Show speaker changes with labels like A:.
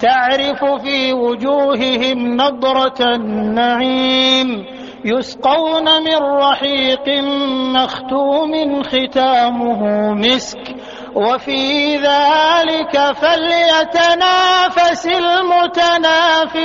A: تعرف في وجوههم نضرة النعيم يسقون من رحيق مختوم ختامه مسك وفي ذلك فليتنافس المتنافسون